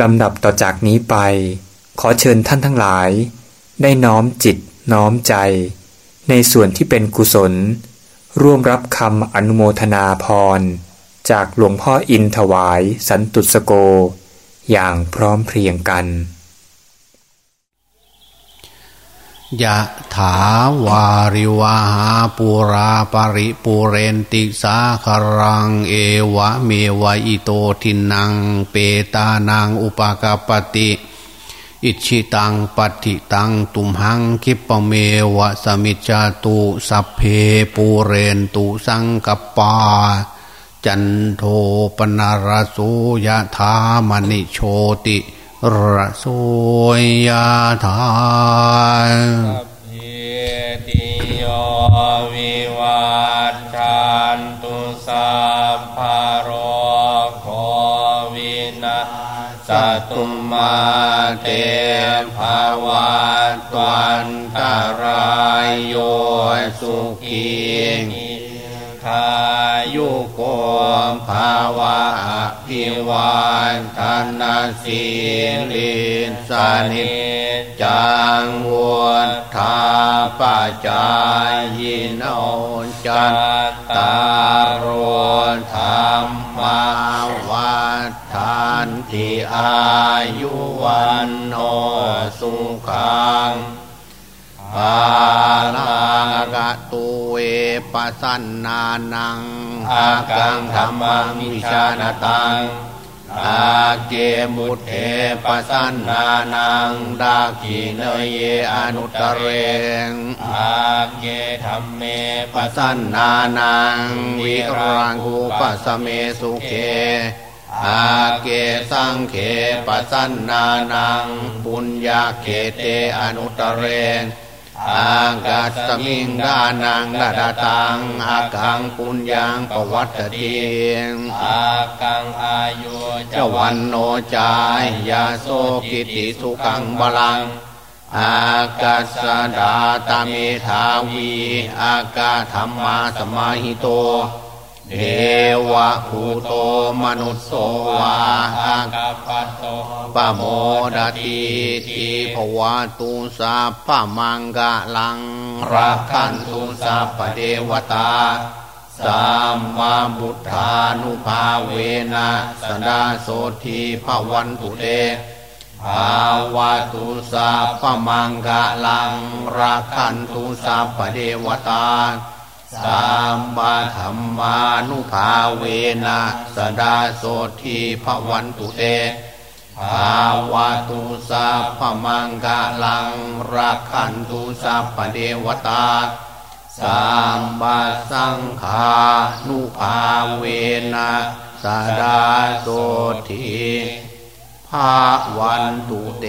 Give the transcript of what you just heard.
ลำดับต่อจากนี้ไป ขอเชิญท่านทั้งหลาย ได้น้อมจิตน้อมใจ ในส่วนที่เป็นกุศล ร่วมรับคำอนุโมทนาพร จากหลวงพ่ออินถวายสันตุสโก อย่างพร้อมเพรียงกัน ยะถาวาริวาหาปูราปริปูเรนติสาครัง เอวะเมวะอิโตทินัง เปตานังอุปกาปติ อิชิตังปฏิตังตุมหังคิปเมวะสมิจจตุสัพเพปูเรนตุสังกปา จันโทปนารสุยะธามณิโชติระโสยะธา ตุสัพพโรโควินาสตุมาเตภาวัตวันตรายโยสุขี ทายุโกภาวะพิวานธนาสีลินสานิจังวุฒาปจายโนจัตตารวนธรรมวัฏานติอายุวันโนสุขัง ปาลากะตุเวปสันนานังอากังธรรมังวิชานตังอาเกมุตเถปัสันนานังดากิเนเยอนุตเรงอาเกธรรมเมปัสันนานังวิรังคูปสเมสุเขอาเกสังเขปัสันนานังบุญญาเขเตอนุตเรง อากัสมิงดานังดาดาตังอากังปุญญังปวัตติอากังอายุจวันโนจายยาโสกิติสุขังบาลังอากาสดาตามิทาวี อากาธรรมาสมาหิโต เทวะภูโตมนุสโสวาอากาปโตปโมดติทีภวะตุสาปะมังกะลังรักขันตุสาปเดวตาสัมมาบุทธานุภาเวนะสดาโสทีภวันตุเตภาวะตุสาปะมังกะลังรักขันตุสาปเดวตา สัมมาธรรมานุภาเวนะสดาโสทีภวันตุเตภาวะตุสัพพมังกะลังรักขันตุสัพพเดวตาสัมมาสังฆานุภาเวนะสดาโสทีภาวันตุเต